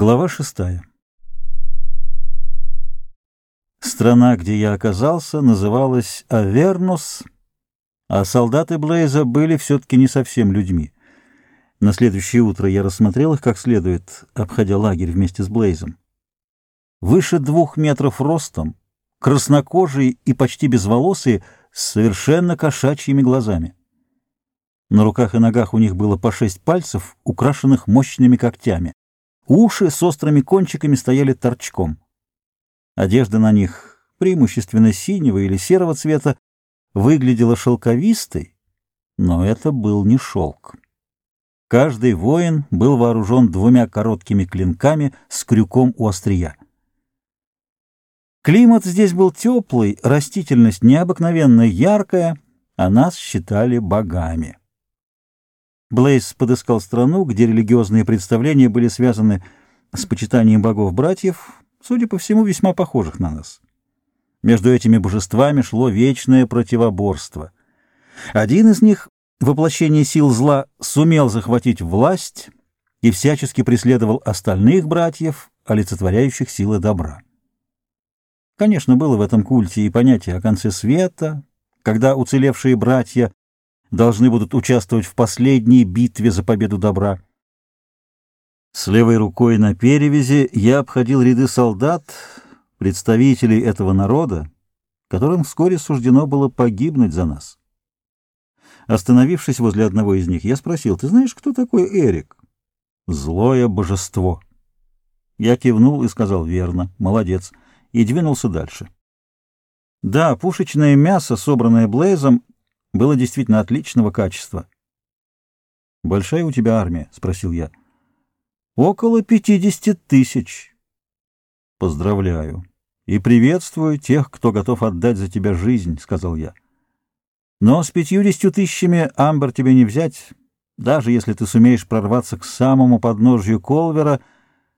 Глава шестая. Страна, где я оказался, называлась Авернус, а солдаты Блейза были все-таки не совсем людьми. На следующее утро я рассмотрел их как следует, обходя лагерь вместе с Блейзом. Выше двух метров ростом, краснокожие и почти безволосые, с совершенно кошачьими глазами. На руках и ногах у них было по шесть пальцев, украшенных мощными когтями. Уши с острыми кончиками стояли торчком. Одежда на них, преимущественно синего или серого цвета, выглядела шелковистой, но это был не шелк. Каждый воин был вооружен двумя короткими клинками с крюком у острия. Климат здесь был теплый, растительность необыкновенно яркая, а нас считали богами. Блейз подыскал страну, где религиозные представления были связаны с почитанием богов-братьев, судя по всему, весьма похожих на нас. Между этими божествами шло вечное противоборство. Один из них, воплощение сил зла, сумел захватить власть и всячески преследовал остальных братьев, олицетворяющих силы добра. Конечно, было в этом культе и понятие о конце света, когда уцелевшие братья должны будут участвовать в последней битве за победу добра. С левой рукой на перевязи я обходил ряды солдат, представителей этого народа, которым вскоре суждено было погибнуть за нас. Остановившись возле одного из них, я спросил, «Ты знаешь, кто такой Эрик?» «Злое божество». Я кивнул и сказал, «Верно, молодец», и двинулся дальше. Да, пушечное мясо, собранное Блейзом, было действительно отличного качества. «Большая у тебя армия?» — спросил я. «Около пятидесяти тысяч». «Поздравляю и приветствую тех, кто готов отдать за тебя жизнь», — сказал я. «Но с пятьюдесятью тысячами Амбер тебе не взять, даже если ты сумеешь прорваться к самому подножью Колвера,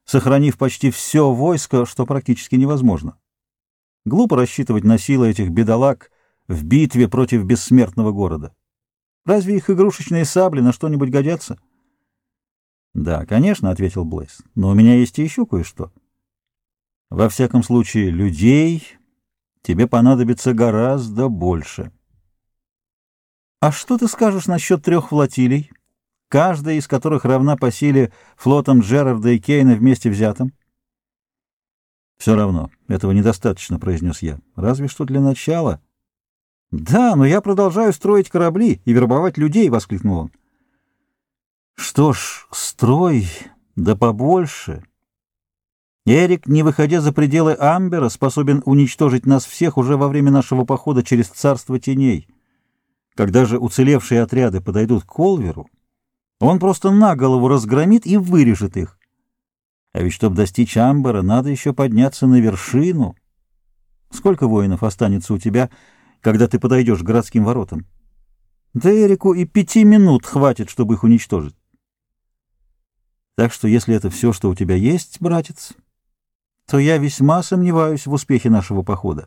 сохранив почти все войско, что практически невозможно. Глупо рассчитывать на силы этих бедолаг — в битве против бессмертного города. Разве их игрушечные сабли на что-нибудь годятся? — Да, конечно, — ответил Блейс, — но у меня есть еще кое-что. Во всяком случае, людей тебе понадобится гораздо больше. — А что ты скажешь насчет трех флотилий, каждая из которых равна по силе флотам Джерарда и Кейна вместе взятым? — Все равно, этого недостаточно, — произнес я. — Разве что для начала... «Да, но я продолжаю строить корабли и вербовать людей!» — воскликнул он. «Что ж, строй, да побольше!» Эрик, не выходя за пределы Амбера, способен уничтожить нас всех уже во время нашего похода через царство теней. Когда же уцелевшие отряды подойдут к Колверу, он просто на голову разгромит и вырежет их. А ведь, чтобы достичь Амбера, надо еще подняться на вершину. Сколько воинов останется у тебя, — когда ты подойдешь к городским воротам. Да Эрику и пяти минут хватит, чтобы их уничтожить. Так что если это все, что у тебя есть, братец, то я весьма сомневаюсь в успехе нашего похода.